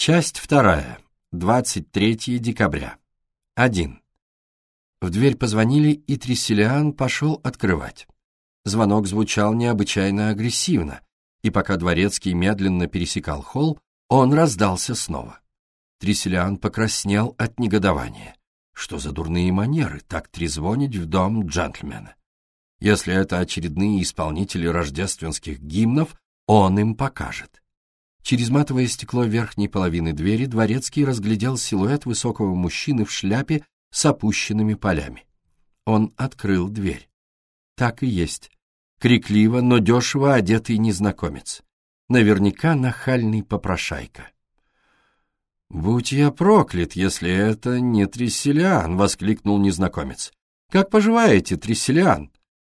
Часть вторая. 23 декабря. 1. В дверь позвонили, и Тресселиан пошел открывать. Звонок звучал необычайно агрессивно, и пока Дворецкий медленно пересекал холл, он раздался снова. Тресселиан покраснел от негодования. Что за дурные манеры так трезвонить в дом джентльмена? Если это очередные исполнители рождественских гимнов, он им покажет. Через матовое стекло верхней половины двери Дворецкий разглядел силуэт высокого мужчины в шляпе с опущенными полями. Он открыл дверь. Так и есть. Крикливо, но дешево одетый незнакомец. Наверняка нахальный попрошайка. «Будь я проклят, если это не Тресселиан!» — воскликнул незнакомец. «Как поживаете, Тресселиан?»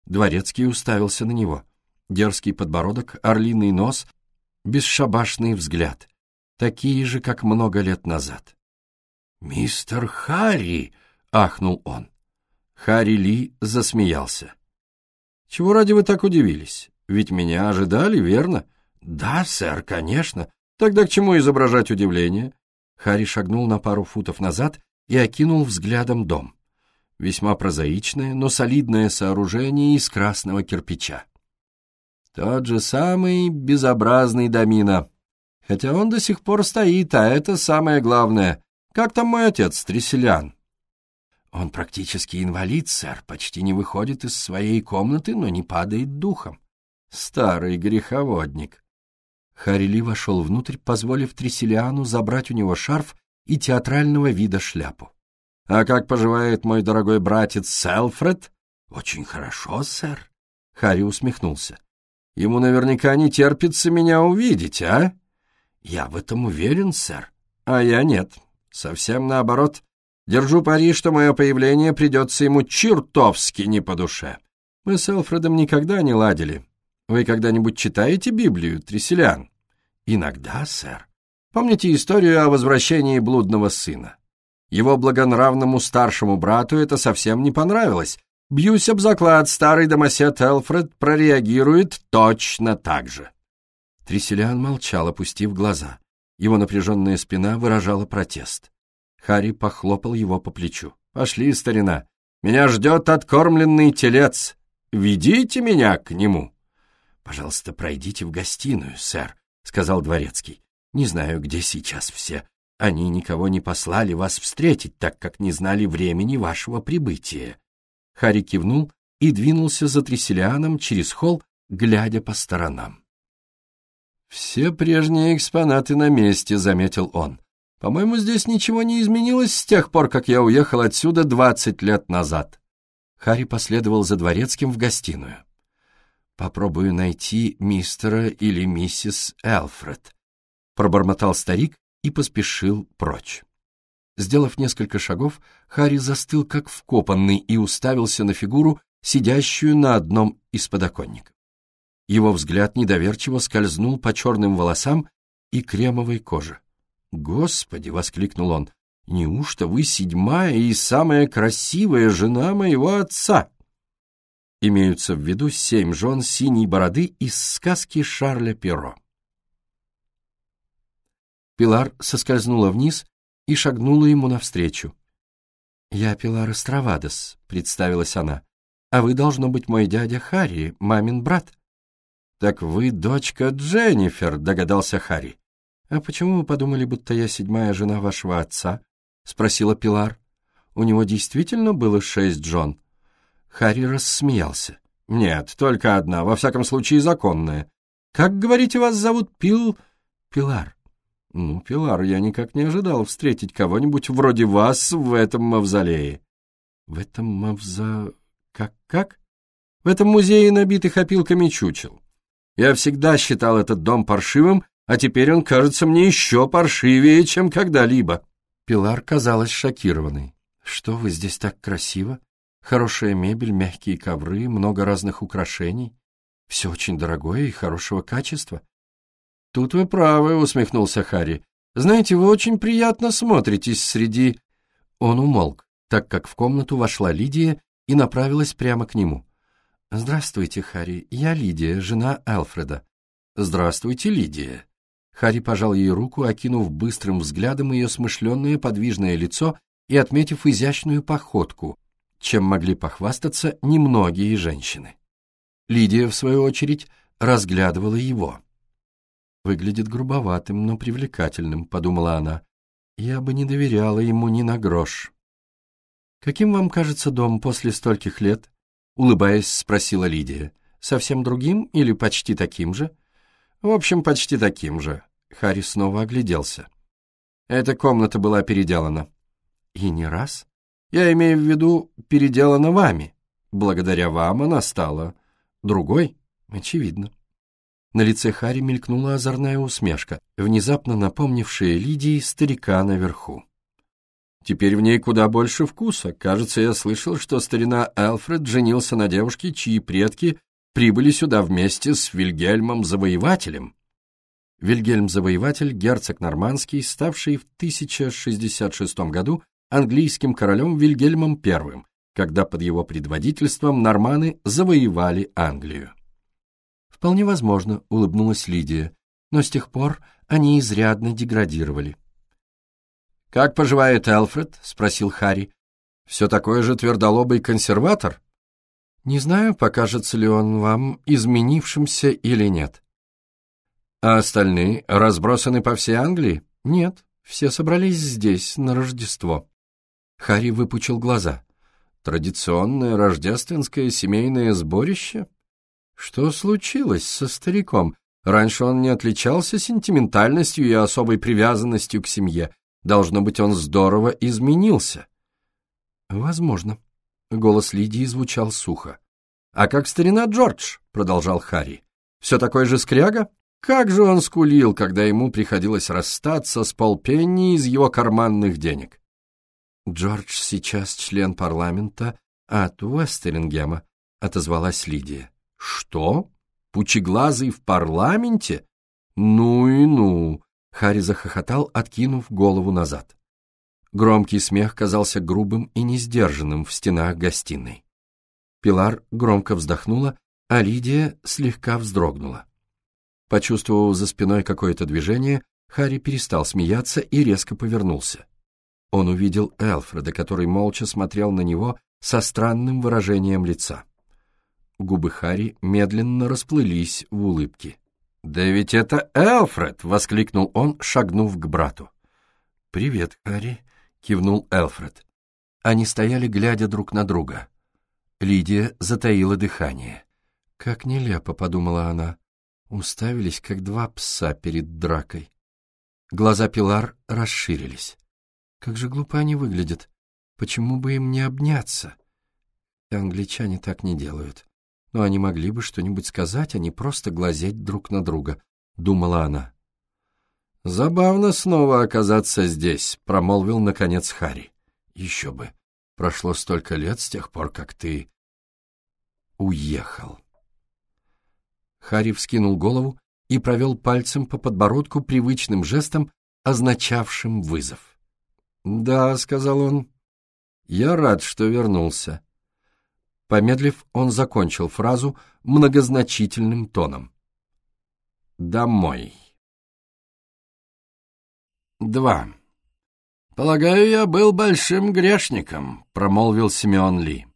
Дворецкий уставился на него. Дерзкий подбородок, орлиный нос, бесшабашный взгляд. Такие же, как много лет назад. «Мистер Харри!» — ахнул он. Харри Ли засмеялся. «Чего ради вы так удивились? Ведь меня ожидали, верно?» «Да, сэр, конечно. Тогда к чему изображать удивление?» Харри шагнул на пару футов назад и окинул взглядом дом. Весьма прозаичное, но солидное сооружение из красного кирпича. Тот же самый безобразный домина. Хотя он до сих пор стоит, а это самое главное. Как там мой отец, Тресселян? Он практически инвалид, сэр, почти не выходит из своей комнаты, но не падает духом. Старый греховодник. Харили вошел внутрь, позволив Тресселиану забрать у него шарф и театрального вида шляпу. «А как поживает мой дорогой братец Селфред?» «Очень хорошо, сэр», — Харри усмехнулся. «Ему наверняка не терпится меня увидеть, а?» «Я в этом уверен, сэр». «А я нет. Совсем наоборот. Держу пари, что мое появление придется ему чертовски не по душе. Мы с Элфредом никогда не ладили. Вы когда-нибудь читаете Библию, Тресселян?» «Иногда, сэр. Помните историю о возвращении блудного сына? Его благонравному старшему брату это совсем не понравилось. Бьюсь об заклад, старый домосед Элфред прореагирует точно так же». Тресселиан молчал, опустив глаза. Его напряженная спина выражала протест. Харри похлопал его по плечу. «Пошли, старина. Меня ждет откормленный телец. Ведите меня к нему». «Пожалуйста, пройдите в гостиную, сэр», — сказал дворецкий. «Не знаю, где сейчас все. Они никого не послали вас встретить, так как не знали времени вашего прибытия». Харри кивнул и двинулся за Тресселианом через холл, глядя по сторонам. «Все прежние экспонаты на месте», — заметил он. «По-моему, здесь ничего не изменилось с тех пор, как я уехал отсюда двадцать лет назад». Харри последовал за дворецким в гостиную. «Попробую найти мистера или миссис Элфред», — пробормотал старик и поспешил прочь. Сделав несколько шагов, Харри застыл как вкопанный и уставился на фигуру, сидящую на одном из подоконников. Его взгляд недоверчиво скользнул по черным волосам и кремовой коже. «Господи!» — воскликнул он. «Неужто вы седьмая и самая красивая жена моего отца?» Имеются в виду семь жен синей бороды из сказки Шарля Перро. Пилар соскользнула вниз и шагнула ему навстречу. «Я Пилар Эстравадос», — представилась она. «А вы, должно быть, мой дядя Харри, мамин брат». «Так вы дочка Дженнифер», — догадался Харри. «А почему вы подумали, будто я седьмая жена вашего отца?» — спросила Пилар. «У него действительно было шесть жен?» Харри рассмеялся. «Нет, только одна, во всяком случае законная. Как, говорите, вас зовут Пил... Пилар?» «Ну, Пилар, я никак не ожидал встретить кого-нибудь вроде вас в этом мавзолее». «В этом мавзо... как-как?» «В этом музее набитых опилками чучел. Я всегда считал этот дом паршивым, а теперь он кажется мне еще паршивее, чем когда-либо». Пилар казалась шокированной. «Что вы здесь так красиво? Хорошая мебель, мягкие ковры, много разных украшений. Все очень дорогое и хорошего качества. Тут вы правы, усмехнулся Харри. Знаете, вы очень приятно смотритесь среди... Он умолк, так как в комнату вошла Лидия и направилась прямо к нему. «Здравствуйте, Харри. Я Лидия, жена Алфреда». «Здравствуйте, Лидия». Харри пожал ей руку, окинув быстрым взглядом ее смышленное подвижное лицо и отметив изящную походку, чем могли похвастаться немногие женщины. Лидия, в свою очередь, разглядывала его. «Выглядит грубоватым, но привлекательным», — подумала она. «Я бы не доверяла ему ни на грош». «Каким вам кажется дом после стольких лет?» — улыбаясь, спросила Лидия. «Совсем другим или почти таким же?» «В общем, почти таким же». Харри снова огляделся. «Эта комната была переделана». «И не раз?» «Я имею в виду, переделана вами. Благодаря вам она стала другой, очевидно». На лице Хари мелькнула озорная усмешка, внезапно напомнившая Лидии старика наверху. Теперь в ней куда больше вкуса. Кажется, я слышал, что старина Элфред женился на девушке, чьи предки прибыли сюда вместе с Вильгельмом Завоевателем. Вильгельм Завоеватель, герцог нормандский, ставший в 1066 году английским королем Вильгельмом I, когда под его предводительством норманы завоевали Англию. «Вполне возможно», — улыбнулась Лидия, «но с тех пор они изрядно деградировали». «Как поживает Элфред?» — спросил Харри. «Все такой же твердолобый консерватор?» «Не знаю, покажется ли он вам изменившимся или нет». «А остальные разбросаны по всей Англии?» «Нет, все собрались здесь на Рождество». Харри выпучил глаза. «Традиционное рождественское семейное сборище?» Что случилось со стариком? Раньше он не отличался сентиментальностью и особой привязанностью к семье. Должно быть, он здорово изменился. Возможно. Голос Лидии звучал сухо. «А как старина Джордж?» — продолжал Харри. «Все такой же скряга? Как же он скулил, когда ему приходилось расстаться с полпенни из его карманных денег?» «Джордж сейчас член парламента от Уэстерингема», — отозвалась Лидия. «Что? Пучеглазый в парламенте? Ну и ну!» Харри захохотал, откинув голову назад. Громкий смех казался грубым и несдержанным в стенах гостиной. Пилар громко вздохнула, а Лидия слегка вздрогнула. Почувствовав за спиной какое-то движение, Харри перестал смеяться и резко повернулся. Он увидел Элфреда, который молча смотрел на него со странным выражением лица. Губы Хари медленно расплылись в улыбке. «Да ведь это Элфред!» — воскликнул он, шагнув к брату. «Привет, Харри!» — кивнул Элфред. Они стояли, глядя друг на друга. Лидия затаила дыхание. «Как нелепо», — подумала она. Уставились, как два пса перед дракой. Глаза Пилар расширились. «Как же глупо они выглядят. Почему бы им не обняться?» Англичане так не делают но они могли бы что-нибудь сказать, а не просто глазеть друг на друга, — думала она. «Забавно снова оказаться здесь», — промолвил, наконец, Харри. «Еще бы. Прошло столько лет с тех пор, как ты уехал». Харри вскинул голову и провел пальцем по подбородку привычным жестом, означавшим вызов. «Да», — сказал он, — «я рад, что вернулся. Помедлив, он закончил фразу многозначительным тоном. «Домой». «Два. Полагаю, я был большим грешником», — промолвил Симеон Ли.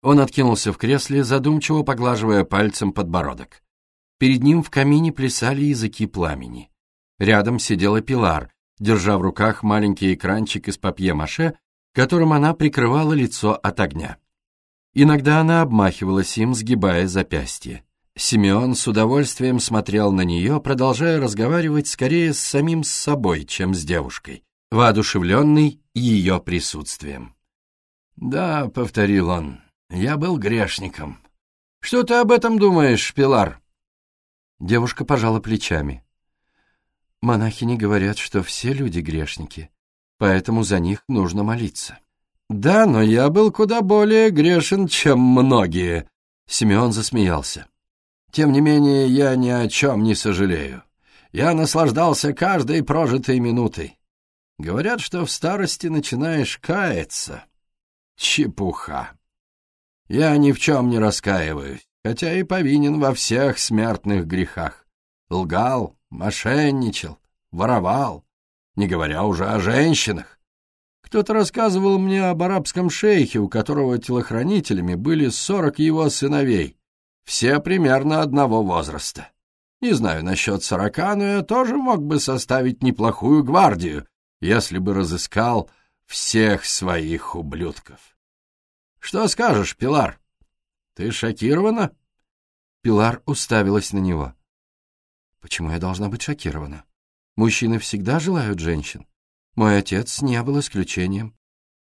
Он откинулся в кресле, задумчиво поглаживая пальцем подбородок. Перед ним в камине плясали языки пламени. Рядом сидела Пилар, держа в руках маленький экранчик из папье-маше, которым она прикрывала лицо от огня. Иногда она обмахивалась им, сгибая запястье. Симеон с удовольствием смотрел на нее, продолжая разговаривать скорее с самим с собой, чем с девушкой, воодушевленный ее присутствием. «Да», — повторил он, — «я был грешником». «Что ты об этом думаешь, Пилар?» Девушка пожала плечами. «Монахини говорят, что все люди грешники, поэтому за них нужно молиться». «Да, но я был куда более грешен, чем многие», — Симеон засмеялся. «Тем не менее, я ни о чем не сожалею. Я наслаждался каждой прожитой минутой. Говорят, что в старости начинаешь каяться. Чепуха. Я ни в чем не раскаиваюсь, хотя и повинен во всех смертных грехах. Лгал, мошенничал, воровал, не говоря уже о женщинах. Кто-то рассказывал мне об арабском шейхе, у которого телохранителями были сорок его сыновей, все примерно одного возраста. Не знаю насчет сорока, но я тоже мог бы составить неплохую гвардию, если бы разыскал всех своих ублюдков. Что скажешь, Пилар? Ты шокирована? Пилар уставилась на него. Почему я должна быть шокирована? Мужчины всегда желают женщин. Мой отец не был исключением.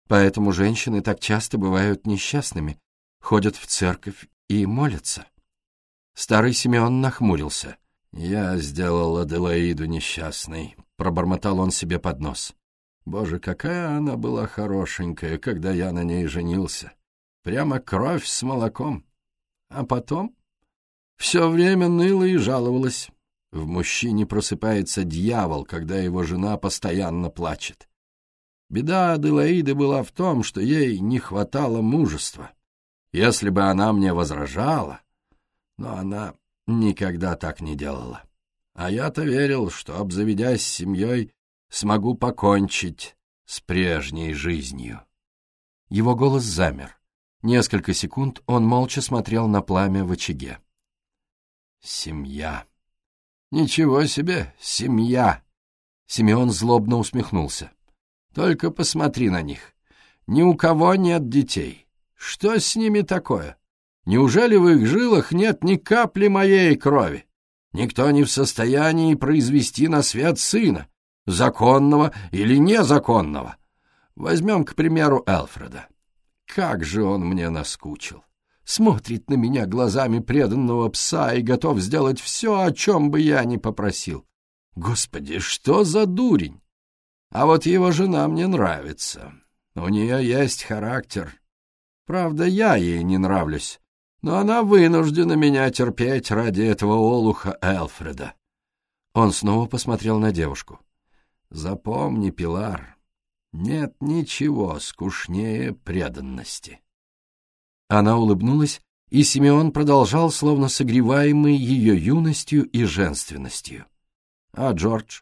Поэтому женщины так часто бывают несчастными, ходят в церковь и молятся. Старый Симеон нахмурился. «Я сделал Аделаиду несчастной», — пробормотал он себе под нос. «Боже, какая она была хорошенькая, когда я на ней женился. Прямо кровь с молоком. А потом все время ныла и жаловалась. В мужчине просыпается дьявол, когда его жена постоянно плачет. Беда Аделаиды была в том, что ей не хватало мужества. Если бы она мне возражала, но она никогда так не делала. А я-то верил, что, обзаведясь семьей, смогу покончить с прежней жизнью. Его голос замер. Несколько секунд он молча смотрел на пламя в очаге. «Семья!» «Ничего себе, семья!» Симеон злобно усмехнулся. «Только посмотри на них. Ни у кого нет детей. Что с ними такое? Неужели в их жилах нет ни капли моей крови? Никто не в состоянии произвести на свет сына, законного или незаконного. Возьмем, к примеру, Элфреда. Как же он мне наскучил! Смотрит на меня глазами преданного пса и готов сделать все, о чем бы я ни попросил. Господи, что за дурень! А вот его жена мне нравится. У нее есть характер. Правда, я ей не нравлюсь, но она вынуждена меня терпеть ради этого олуха Элфреда. Он снова посмотрел на девушку. Запомни, Пилар, нет ничего скучнее преданности. Она улыбнулась, и Симеон продолжал, словно согреваемый ее юностью и женственностью. А Джордж?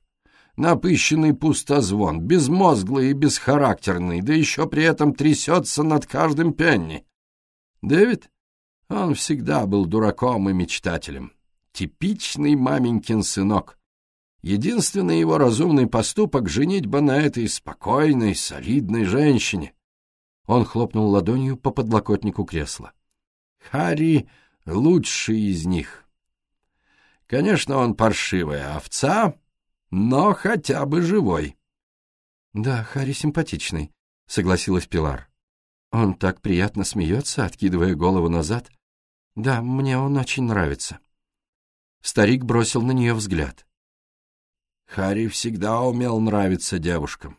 Напыщенный пустозвон, безмозглый и бесхарактерный, да еще при этом трясется над каждым пенни. Дэвид? Он всегда был дураком и мечтателем. Типичный маменькин сынок. Единственный его разумный поступок — женитьба на этой спокойной, солидной женщине. Он хлопнул ладонью по подлокотнику кресла. Харри — лучший из них. Конечно, он паршивая овца, но хотя бы живой. — Да, Харри симпатичный, — согласилась Пилар. Он так приятно смеется, откидывая голову назад. Да, мне он очень нравится. Старик бросил на нее взгляд. Харри всегда умел нравиться девушкам.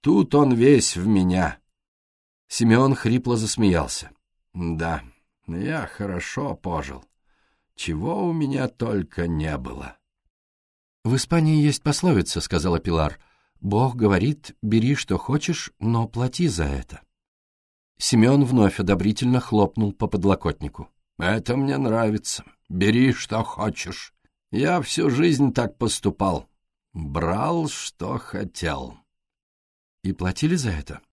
Тут он весь в меня. Симеон хрипло засмеялся. «Да, я хорошо пожил. Чего у меня только не было». «В Испании есть пословица», — сказала Пилар. «Бог говорит, бери, что хочешь, но плати за это». Симеон вновь одобрительно хлопнул по подлокотнику. «Это мне нравится. Бери, что хочешь. Я всю жизнь так поступал. Брал, что хотел». «И платили за это?» —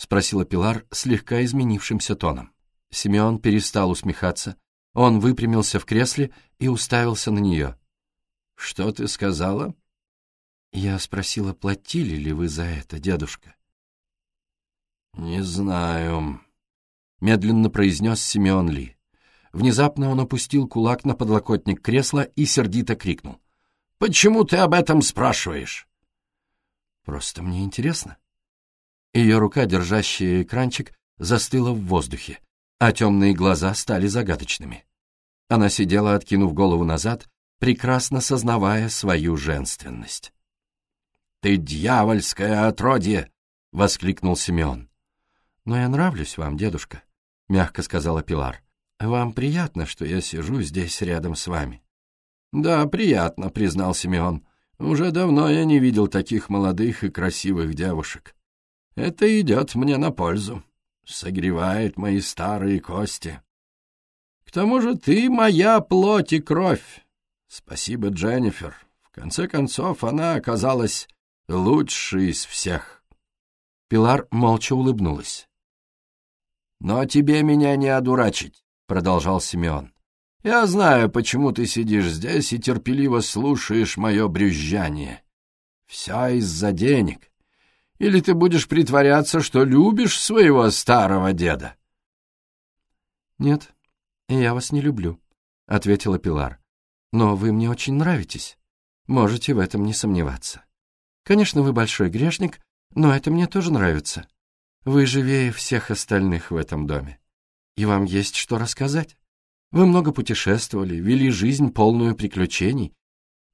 спросила Пилар слегка изменившимся тоном. Симеон перестал усмехаться. Он выпрямился в кресле и уставился на нее. «Что ты сказала?» «Я спросила, платили ли вы за это, дедушка?» «Не знаю», — медленно произнес Симеон Ли. Внезапно он опустил кулак на подлокотник кресла и сердито крикнул. «Почему ты об этом спрашиваешь?» «Просто мне интересно», ее рука, держащая экранчик, застыла в воздухе, а темные глаза стали загадочными. Она сидела, откинув голову назад, прекрасно сознавая свою женственность. «Ты дьявольское отродье!» — воскликнул Симеон. «Но я нравлюсь вам, дедушка», — мягко сказала Пилар. «Вам приятно, что я сижу здесь рядом с вами?» «Да, приятно», — признал Симеон. «Уже давно я не видел таких молодых и красивых девушек. Это идет мне на пользу, согревает мои старые кости. К тому же ты моя плоть и кровь. Спасибо, Дженнифер. В конце концов, она оказалась лучшей из всех. Пилар молча улыбнулась. «Но тебе меня не одурачить», — продолжал Симеон. «Я знаю, почему ты сидишь здесь и терпеливо слушаешь мое брюзжание. Все из-за денег. Или ты будешь притворяться, что любишь своего старого деда?» «Нет, я вас не люблю», — ответила Пилар. «Но вы мне очень нравитесь. Можете в этом не сомневаться. Конечно, вы большой грешник, но это мне тоже нравится. Вы живее всех остальных в этом доме. И вам есть что рассказать. Вы много путешествовали, вели жизнь, полную приключений.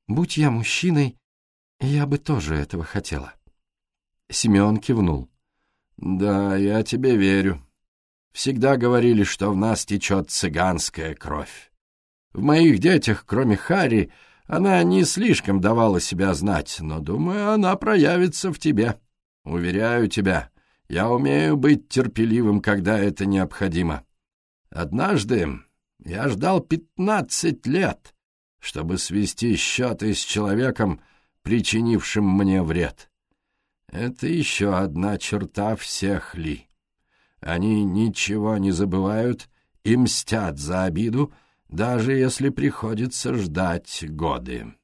Будь я мужчиной, я бы тоже этого хотела». Симеон кивнул. «Да, я тебе верю. Всегда говорили, что в нас течет цыганская кровь. В моих детях, кроме Хари, она не слишком давала себя знать, но, думаю, она проявится в тебе. Уверяю тебя, я умею быть терпеливым, когда это необходимо. Однажды я ждал пятнадцать лет, чтобы свести счеты с человеком, причинившим мне вред. Это еще одна черта всех ли. Они ничего не забывают и мстят за обиду, даже если приходится ждать годы.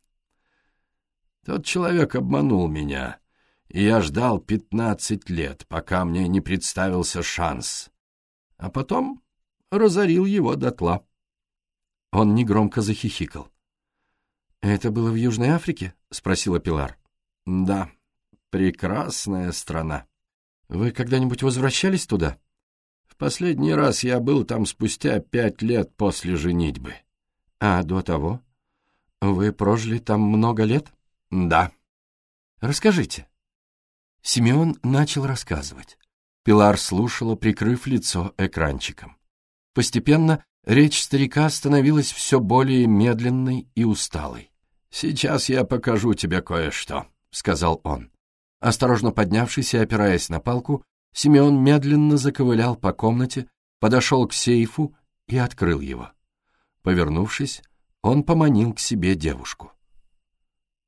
Тот человек обманул меня, и я ждал пятнадцать лет, пока мне не представился шанс. А потом разорил его дотла. Он негромко захихикал. «Это было в Южной Африке?» — спросила Пилар. «Да, прекрасная страна». «Вы когда-нибудь возвращались туда?» В последний раз я был там спустя пять лет после женитьбы. А до того? Вы прожили там много лет? Да. Расскажите. Симеон начал рассказывать. Пилар слушала, прикрыв лицо экранчиком. Постепенно речь старика становилась все более медленной и усталой. «Сейчас я покажу тебе кое-что», — сказал он. Осторожно поднявшись и опираясь на палку, Симеон медленно заковылял по комнате, подошел к сейфу и открыл его. Повернувшись, он поманил к себе девушку.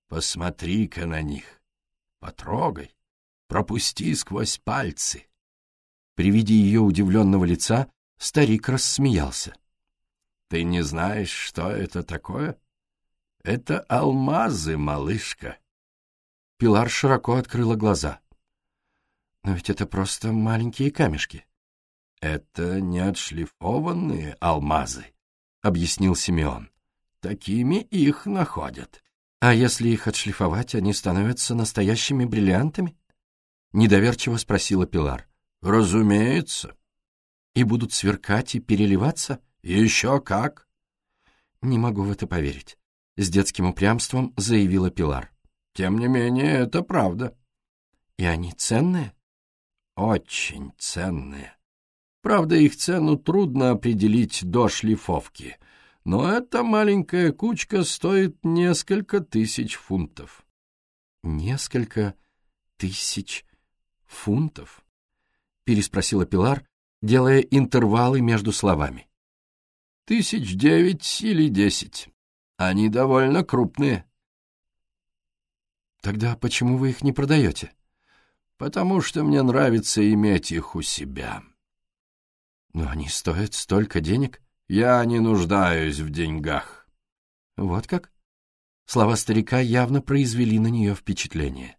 «Посмотри-ка на них, потрогай, пропусти сквозь пальцы». При виде ее удивленного лица старик рассмеялся. «Ты не знаешь, что это такое? Это алмазы, малышка». Пилар широко открыла глаза. Но ведь это просто маленькие камешки. Это не отшлифованные алмазы, объяснил Симеон. Такими их находят. А если их отшлифовать, они становятся настоящими бриллиантами? Недоверчиво спросила Пилар. Разумеется. И будут сверкать и переливаться? Еще как. Не могу в это поверить. С детским упрямством заявила Пилар. Тем не менее, это правда. И они ценные? очень ценные. Правда, их цену трудно определить до шлифовки, но эта маленькая кучка стоит несколько тысяч фунтов. «Несколько тысяч фунтов?» — переспросила Пилар, делая интервалы между словами. «Тысяч девять или десять. Они довольно крупные». «Тогда почему вы их не продаете?» потому что мне нравится иметь их у себя. Но они стоят столько денег? Я не нуждаюсь в деньгах. Вот как? Слова старика явно произвели на нее впечатление.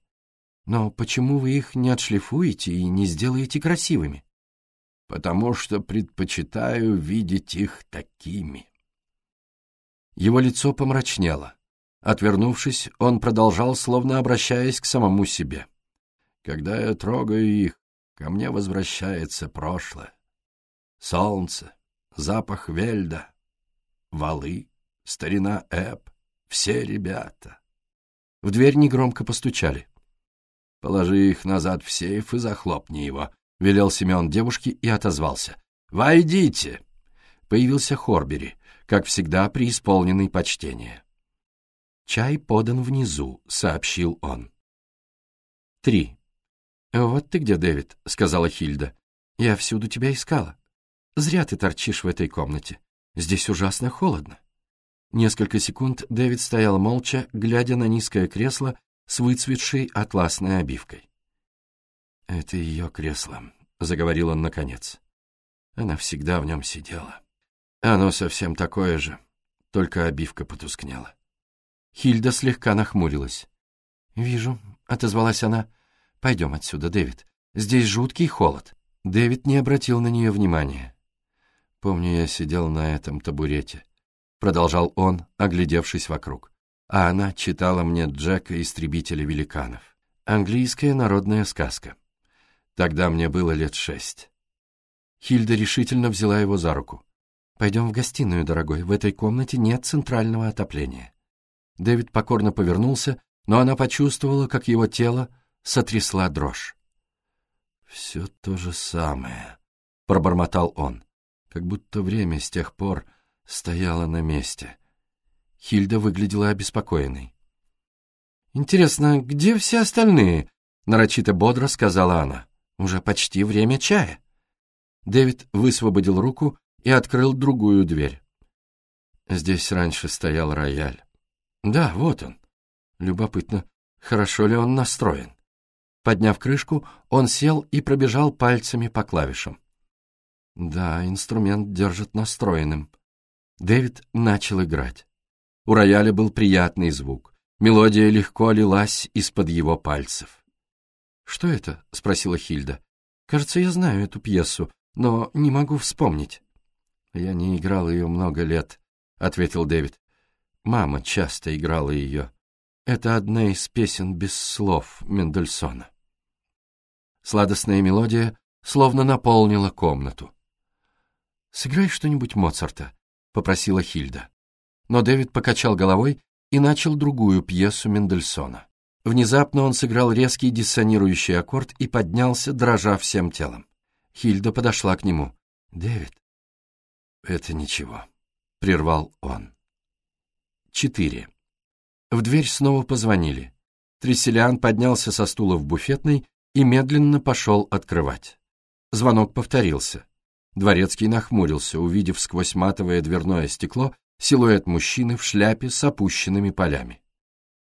Но почему вы их не отшлифуете и не сделаете красивыми? Потому что предпочитаю видеть их такими. Его лицо помрачнело. Отвернувшись, он продолжал, словно обращаясь к самому себе. — когда я трогаю их, ко мне возвращается прошлое. Солнце, запах вельда, валы, старина Эб, все ребята. В дверь негромко постучали. «Положи их назад в сейф и захлопни его», — велел Семен девушке и отозвался. «Войдите!» Появился Хорбери, как всегда преисполненный почтения. «Чай подан внизу», — сообщил он. Три. «Вот ты где, Дэвид», — сказала Хильда. «Я всюду тебя искала. Зря ты торчишь в этой комнате. Здесь ужасно холодно». Несколько секунд Дэвид стоял молча, глядя на низкое кресло с выцветшей атласной обивкой. «Это ее кресло», — заговорил он наконец. Она всегда в нем сидела. Оно совсем такое же, только обивка потускнела. Хильда слегка нахмурилась. «Вижу», — отозвалась она. «Пойдем отсюда, Дэвид. Здесь жуткий холод». Дэвид не обратил на нее внимания. «Помню, я сидел на этом табурете», — продолжал он, оглядевшись вокруг. А она читала мне Джека «Истребителя великанов». Английская народная сказка. Тогда мне было лет шесть. Хильда решительно взяла его за руку. «Пойдем в гостиную, дорогой. В этой комнате нет центрального отопления». Дэвид покорно повернулся, но она почувствовала, как его тело сотрясла дрожь. «Все то же самое», — пробормотал он, как будто время с тех пор стояло на месте. Хильда выглядела обеспокоенной. «Интересно, где все остальные?» — нарочито бодро сказала она. «Уже почти время чая». Дэвид высвободил руку и открыл другую дверь. Здесь раньше стоял рояль. Да, вот он. Любопытно, хорошо ли он настроен. Подняв крышку, он сел и пробежал пальцами по клавишам. Да, инструмент держит настроенным. Дэвид начал играть. У рояля был приятный звук. Мелодия легко лилась из-под его пальцев. «Что это?» — спросила Хильда. «Кажется, я знаю эту пьесу, но не могу вспомнить». «Я не играл ее много лет», — ответил Дэвид. Мама часто играла ее. Это одна из песен без слов Мендельсона. Сладостная мелодия словно наполнила комнату. «Сыграй что-нибудь Моцарта», — попросила Хильда. Но Дэвид покачал головой и начал другую пьесу Мендельсона. Внезапно он сыграл резкий диссонирующий аккорд и поднялся, дрожа всем телом. Хильда подошла к нему. «Дэвид». «Это ничего», — прервал он. 4. В дверь снова позвонили. Тресселиан поднялся со стула в буфетной и медленно пошел открывать. Звонок повторился. Дворецкий нахмурился, увидев сквозь матовое дверное стекло силуэт мужчины в шляпе с опущенными полями.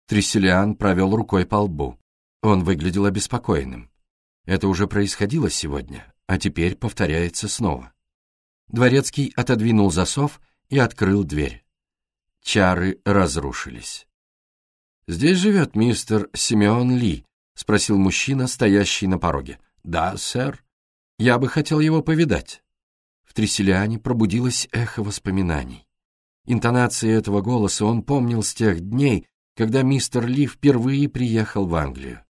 Тресселиан провел рукой по лбу. Он выглядел обеспокоенным. Это уже происходило сегодня, а теперь повторяется снова. Дворецкий отодвинул засов и открыл дверь. Чары разрушились. «Здесь живет мистер Симеон Ли?» — спросил мужчина, стоящий на пороге. «Да, сэр. Я бы хотел его повидать». В Тресселиане пробудилось эхо воспоминаний. Интонации этого голоса он помнил с тех дней, когда мистер Ли впервые приехал в Англию.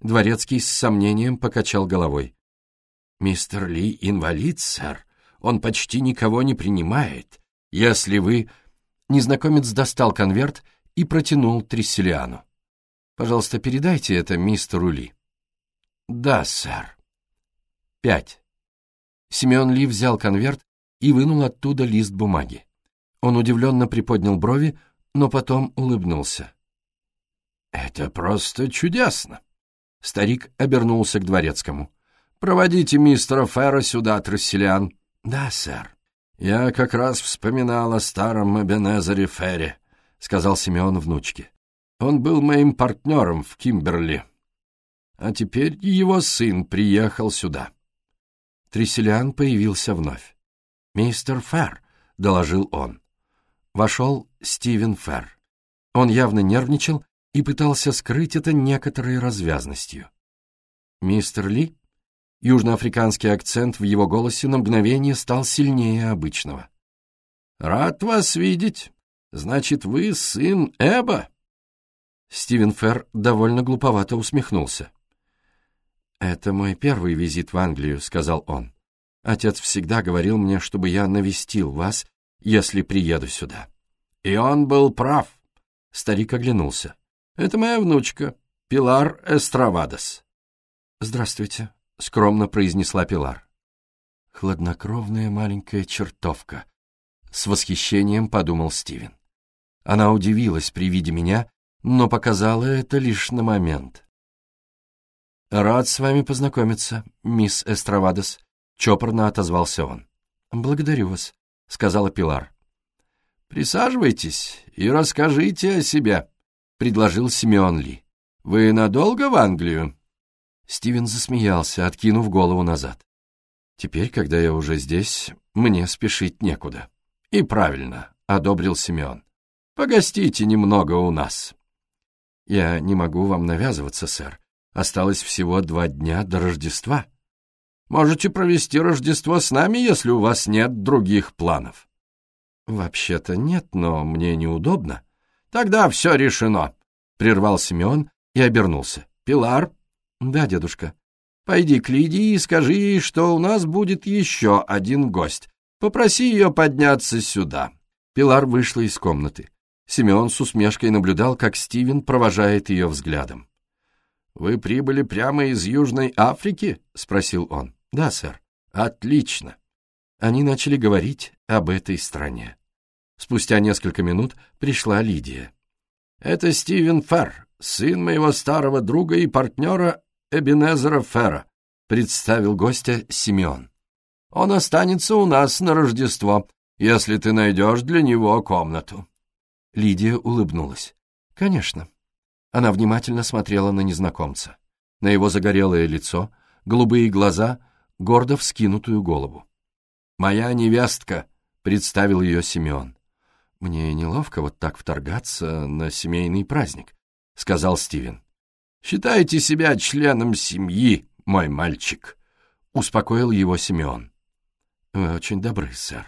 Дворецкий с сомнением покачал головой. «Мистер Ли инвалид, сэр. Он почти никого не принимает. Если вы Незнакомец достал конверт и протянул Тресселиану. «Пожалуйста, передайте это мистеру Ли». «Да, сэр». «Пять». Семен Ли взял конверт и вынул оттуда лист бумаги. Он удивленно приподнял брови, но потом улыбнулся. «Это просто чудесно!» Старик обернулся к дворецкому. «Проводите мистера Ферра сюда, Тресселиан». «Да, сэр». «Я как раз вспоминал о старом Эбенезере Ферре», — сказал Симеон внучке. «Он был моим партнером в Кимберли. А теперь его сын приехал сюда». Тресселиан появился вновь. «Мистер Ферр», — доложил он. Вошел Стивен Ферр. Он явно нервничал и пытался скрыть это некоторой развязностью. «Мистер Ли?» Южноафриканский акцент в его голосе на мгновение стал сильнее обычного. «Рад вас видеть. Значит, вы сын Эба?» Стивен Ферр довольно глуповато усмехнулся. «Это мой первый визит в Англию», — сказал он. «Отец всегда говорил мне, чтобы я навестил вас, если приеду сюда». «И он был прав», — старик оглянулся. «Это моя внучка, Пилар Эстравадос». «Здравствуйте», — скромно произнесла Пилар. «Хладнокровная маленькая чертовка», — с восхищением подумал Стивен. Она удивилась при виде меня, но показала это лишь на момент. «Рад с вами познакомиться, мисс Эстравадос», — чопорно отозвался он. «Благодарю вас», — сказала Пилар. «Присаживайтесь и расскажите о себе», — предложил Симеон Ли. «Вы надолго в Англию?» Стивен засмеялся, откинув голову назад. «Теперь, когда я уже здесь, мне спешить некуда». «И правильно», — одобрил Симеон. «Погостите немного у нас». «Я не могу вам навязываться, сэр. Осталось всего два дня до Рождества». «Можете провести Рождество с нами, если у вас нет других планов». «Вообще-то нет, но мне неудобно». «Тогда все решено», — прервал Симеон и обернулся. «Пилар?» «Да, дедушка». «Пойди к Лидии и скажи ей, что у нас будет еще один гость. Попроси ее подняться сюда». Пилар вышла из комнаты. Симеон с усмешкой наблюдал, как Стивен провожает ее взглядом. «Вы прибыли прямо из Южной Африки?» — спросил он. «Да, сэр». «Отлично». Они начали говорить об этой стране. Спустя несколько минут пришла Лидия. «Это Стивен Ферр, сын моего старого друга и партнера Эбенезера Ферра», представил гостя Симеон. «Он останется у нас на Рождество, если ты найдешь для него комнату». Лидия улыбнулась. «Конечно». Она внимательно смотрела на незнакомца. На его загорелое лицо, голубые глаза, гордо вскинутую голову. «Моя невестка», — представил ее Симеон. «Мне неловко вот так вторгаться на семейный праздник», — сказал Стивен. «Считайте себя членом семьи, мой мальчик», — успокоил его Симеон. «Вы очень добры, сэр».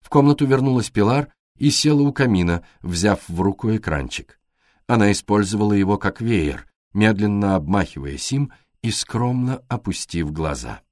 В комнату вернулась Пилар и села у камина, взяв в руку экранчик. Она использовала его как веер, медленно обмахивая Сим и скромно опустив глаза.